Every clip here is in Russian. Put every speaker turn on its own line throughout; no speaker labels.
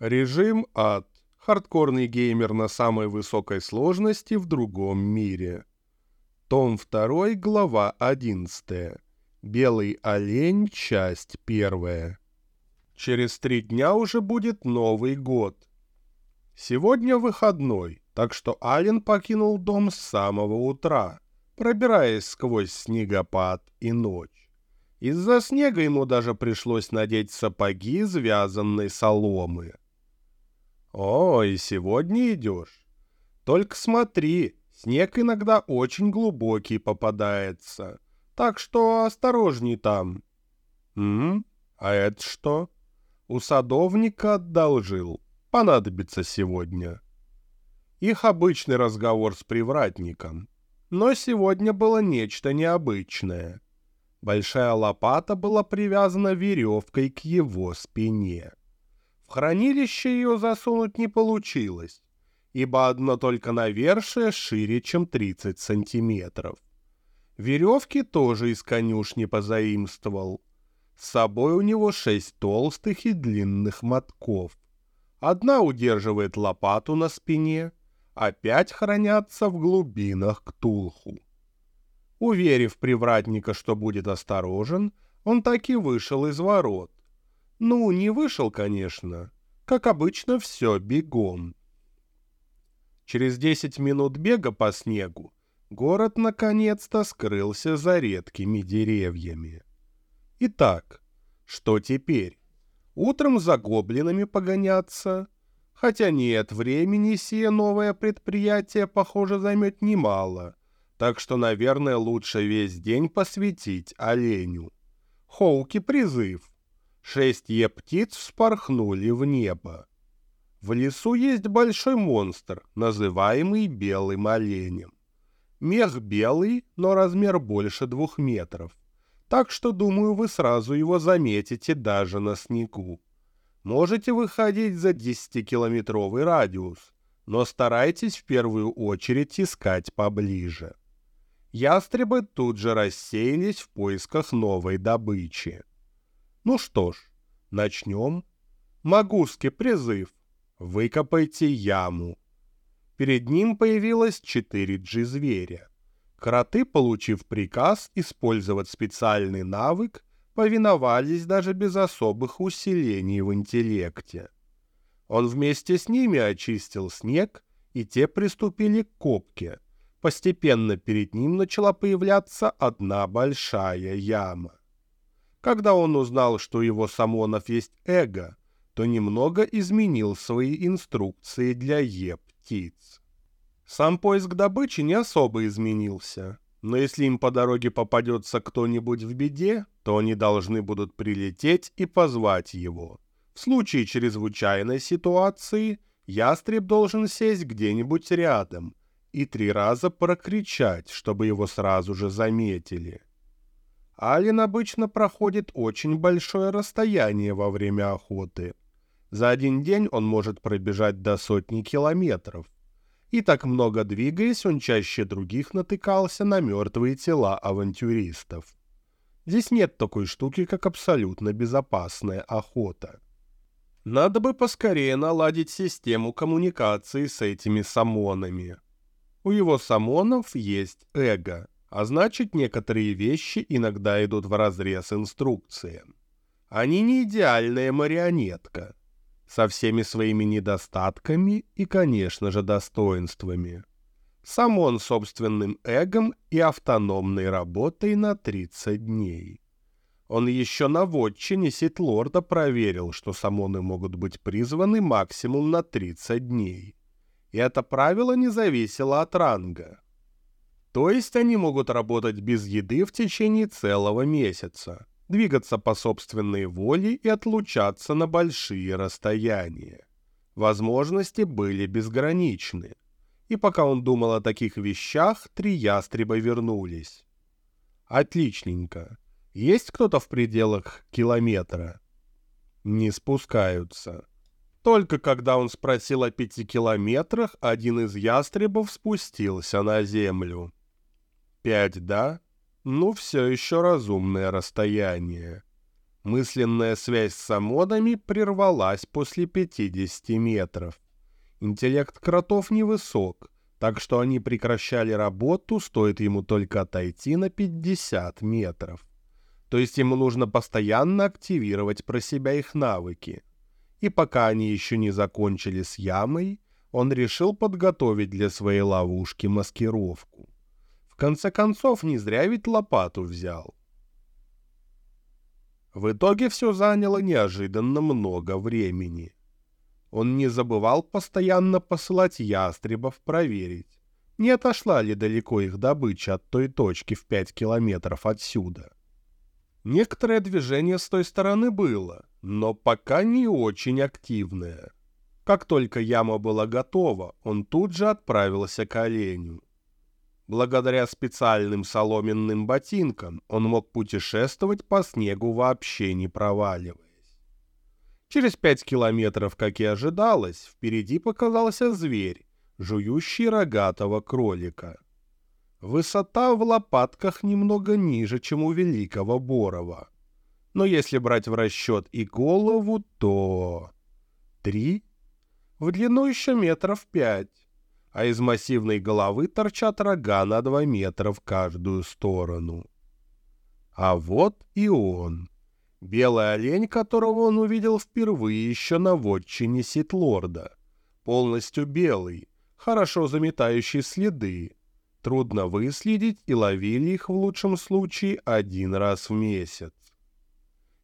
Режим ад. Хардкорный геймер на самой высокой сложности в другом мире. Том 2, глава 11. Белый олень, часть 1. Через три дня уже будет Новый год. Сегодня выходной, так что Ален покинул дом с самого утра, пробираясь сквозь снегопад и ночь. Из-за снега ему даже пришлось надеть сапоги из вязаной соломы. «Ой, сегодня идешь? Только смотри, снег иногда очень глубокий попадается, так что осторожней там». «М? А это что?» «У садовника одолжил. Понадобится сегодня». Их обычный разговор с привратником. Но сегодня было нечто необычное. Большая лопата была привязана веревкой к его спине. Хранилище ее засунуть не получилось, ибо одно только навершие шире, чем 30 сантиметров. Веревки тоже из конюшни позаимствовал. С собой у него шесть толстых и длинных мотков. Одна удерживает лопату на спине, а пять хранятся в глубинах Ктулху. Уверив привратника, что будет осторожен, он так и вышел из ворот, ну, не вышел, конечно. Как обычно, все бегом. Через десять минут бега по снегу город наконец-то скрылся за редкими деревьями. Итак, что теперь? Утром за гоблинами погоняться? Хотя нет, времени сие новое предприятие, похоже, займет немало, так что, наверное, лучше весь день посвятить оленю. Хоуки призыв. Шесть е-птиц вспорхнули в небо. В лесу есть большой монстр, называемый белым оленем. Мех белый, но размер больше двух метров. Так что, думаю, вы сразу его заметите даже на снегу. Можете выходить за 10-километровый радиус, но старайтесь в первую очередь искать поближе. Ястребы тут же рассеялись в поисках новой добычи. Ну что ж, начнем. Магузский призыв. Выкопайте яму. Перед ним появилось 4G зверя. Кроты, получив приказ использовать специальный навык, повиновались даже без особых усилений в интеллекте. Он вместе с ними очистил снег, и те приступили к копке. Постепенно перед ним начала появляться одна большая яма. Когда он узнал, что его Самонов есть эго, то немного изменил свои инструкции для Е-птиц. Сам поиск добычи не особо изменился, но если им по дороге попадется кто-нибудь в беде, то они должны будут прилететь и позвать его. В случае чрезвычайной ситуации ястреб должен сесть где-нибудь рядом и три раза прокричать, чтобы его сразу же заметили. Ален обычно проходит очень большое расстояние во время охоты. За один день он может пробежать до сотни километров. И так много двигаясь, он чаще других натыкался на мертвые тела авантюристов. Здесь нет такой штуки, как абсолютно безопасная охота. Надо бы поскорее наладить систему коммуникации с этими самонами. У его самонов есть эго — а значит, некоторые вещи иногда идут вразрез инструкциям. Они не идеальная марионетка, со всеми своими недостатками и, конечно же, достоинствами. Сам он собственным эгом и автономной работой на 30 дней. Он еще на вотчине Ситлорда проверил, что самоны могут быть призваны максимум на 30 дней. И это правило не зависело от ранга. То есть они могут работать без еды в течение целого месяца, двигаться по собственной воле и отлучаться на большие расстояния. Возможности были безграничны. И пока он думал о таких вещах, три ястреба вернулись. Отличненько. Есть кто-то в пределах километра? Не спускаются. Только когда он спросил о пяти километрах, один из ястребов спустился на землю. Пять, да? Ну, все еще разумное расстояние. Мысленная связь с самодами прервалась после 50 метров. Интеллект кротов невысок, так что они прекращали работу, стоит ему только отойти на 50 метров. То есть ему нужно постоянно активировать про себя их навыки. И пока они еще не закончили с ямой, он решил подготовить для своей ловушки маскировку. Конце концов, не зря ведь лопату взял. В итоге все заняло неожиданно много времени. Он не забывал постоянно посылать ястребов проверить, не отошла ли далеко их добыча от той точки в пять километров отсюда. Некоторое движение с той стороны было, но пока не очень активное. Как только яма была готова, он тут же отправился к оленю. Благодаря специальным соломенным ботинкам он мог путешествовать по снегу вообще не проваливаясь. Через пять километров, как и ожидалось, впереди показался зверь, жующий рогатого кролика. Высота в лопатках немного ниже, чем у Великого Борова. Но если брать в расчет и голову, то... Три? В длину еще метров пять а из массивной головы торчат рога на два метра в каждую сторону. А вот и он. Белый олень, которого он увидел впервые еще на вотчине Ситлорда. Полностью белый, хорошо заметающий следы. Трудно выследить и ловили их в лучшем случае один раз в месяц.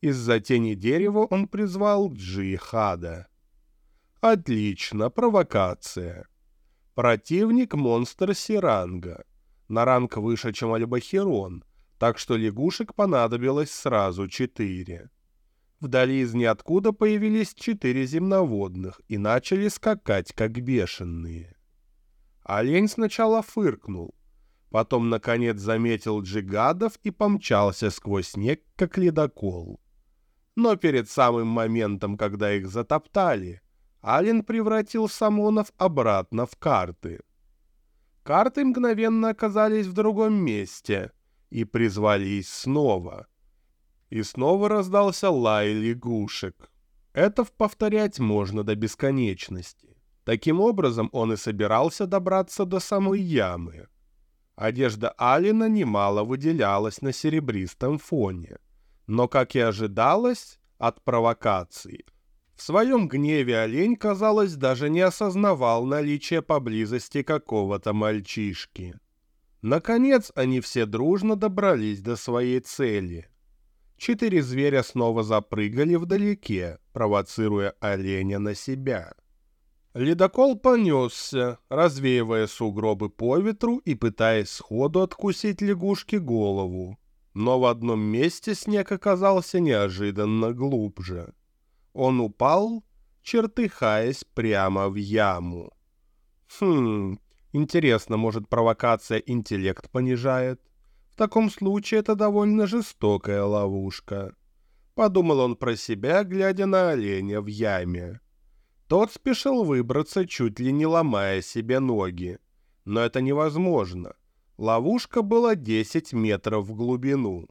Из-за тени дерева он призвал Джихада. Отлично, провокация. Противник — монстр Сиранга. На ранг выше, чем Альбахерон, так что лягушек понадобилось сразу четыре. Вдали из ниоткуда появились четыре земноводных и начали скакать, как бешеные. Олень сначала фыркнул, потом, наконец, заметил джигадов и помчался сквозь снег, как ледокол. Но перед самым моментом, когда их затоптали, Ален превратил самонов обратно в карты. Карты мгновенно оказались в другом месте и призвались снова. И снова раздался лай лягушек. Это повторять можно до бесконечности. Таким образом он и собирался добраться до самой ямы. Одежда Алина немало выделялась на серебристом фоне. Но, как и ожидалось, от провокации – в своем гневе олень, казалось, даже не осознавал наличие поблизости какого-то мальчишки. Наконец, они все дружно добрались до своей цели. Четыре зверя снова запрыгали вдалеке, провоцируя оленя на себя. Ледокол понесся, развеивая сугробы по ветру и пытаясь сходу откусить лягушке голову. Но в одном месте снег оказался неожиданно глубже. Он упал, чертыхаясь прямо в яму. Хм, интересно, может, провокация интеллект понижает? В таком случае это довольно жестокая ловушка. Подумал он про себя, глядя на оленя в яме. Тот спешил выбраться, чуть ли не ломая себе ноги. Но это невозможно. Ловушка была 10 метров в глубину.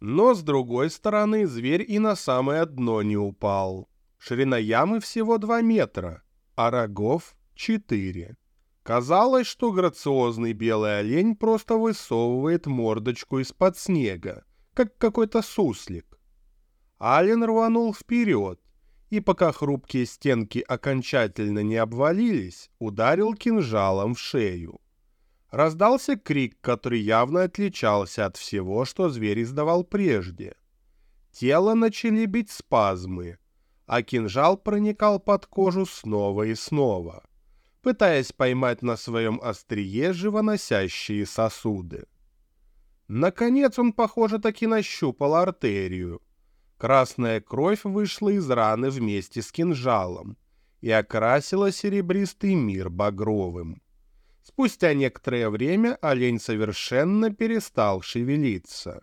Но, с другой стороны, зверь и на самое дно не упал. Ширина ямы всего 2 метра, а рогов — 4. Казалось, что грациозный белый олень просто высовывает мордочку из-под снега, как какой-то суслик. Ален рванул вперед, и пока хрупкие стенки окончательно не обвалились, ударил кинжалом в шею. Раздался крик, который явно отличался от всего, что зверь издавал прежде. Тело начали бить спазмы, а кинжал проникал под кожу снова и снова, пытаясь поймать на своем острие живоносящие сосуды. Наконец он, похоже, таки нащупал артерию. Красная кровь вышла из раны вместе с кинжалом и окрасила серебристый мир багровым. Спустя некоторое время олень совершенно перестал шевелиться.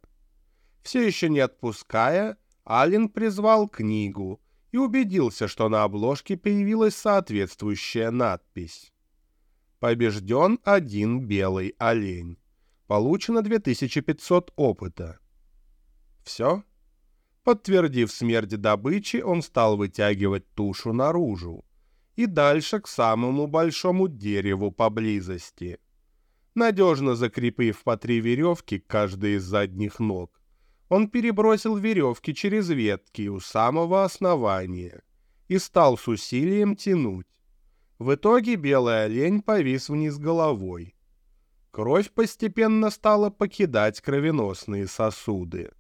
Все еще не отпуская, Ален призвал книгу и убедился, что на обложке появилась соответствующая надпись. Побежден один белый олень. Получено 2500 опыта. Все? Подтвердив смерть добычи, он стал вытягивать тушу наружу и дальше к самому большому дереву поблизости. Надежно закрепив по три веревки каждой из задних ног, он перебросил веревки через ветки у самого основания и стал с усилием тянуть. В итоге белый олень повис вниз головой. Кровь постепенно стала покидать кровеносные сосуды.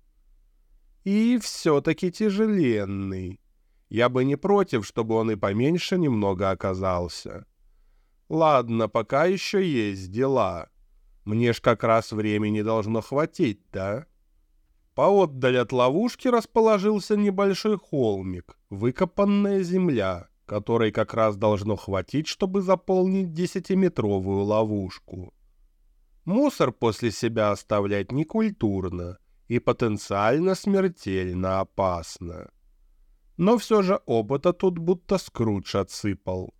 И все-таки тяжеленный. Я бы не против, чтобы он и поменьше немного оказался. Ладно, пока еще есть дела. Мне ж как раз времени должно хватить, да? Поотдаль от ловушки расположился небольшой холмик, выкопанная земля, которой как раз должно хватить, чтобы заполнить десятиметровую ловушку. Мусор после себя оставлять некультурно и потенциально смертельно опасно. Но все же опыта тут будто скрудж отсыпал.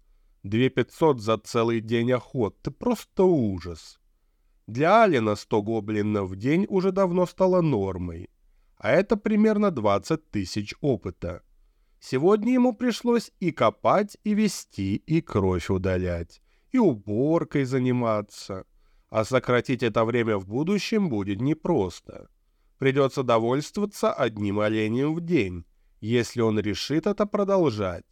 Две пятьсот за целый день охоты — просто ужас. Для Алина сто гоблинов в день уже давно стало нормой, а это примерно двадцать тысяч опыта. Сегодня ему пришлось и копать, и вести, и кровь удалять, и уборкой заниматься. А сократить это время в будущем будет непросто. Придется довольствоваться одним оленем в день, если он решит это продолжать.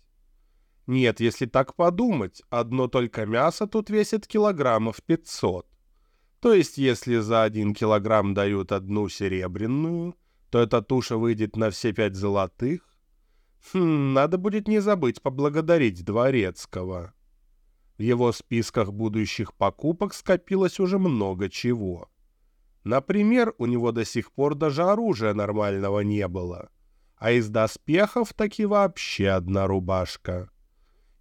Нет, если так подумать, одно только мясо тут весит килограммов 500. То есть, если за один килограмм дают одну серебряную, то эта туша выйдет на все пять золотых. Хм, надо будет не забыть поблагодарить Дворецкого. В его списках будущих покупок скопилось уже много чего. Например, у него до сих пор даже оружия нормального не было — а из доспехов таки вообще одна рубашка.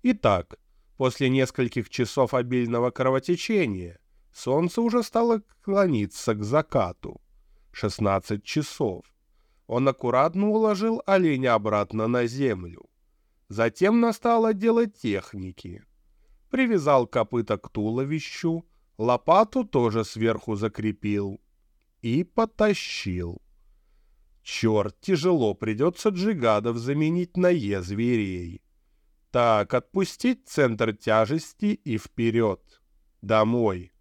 Итак, после нескольких часов обильного кровотечения солнце уже стало клониться к закату. 16 часов. Он аккуратно уложил оленя обратно на землю. Затем настало дело техники. Привязал копыта к туловищу, лопату тоже сверху закрепил и потащил. Черт, тяжело, придется джигадов заменить на Е-зверей. Так, отпустить центр тяжести и вперед. Домой.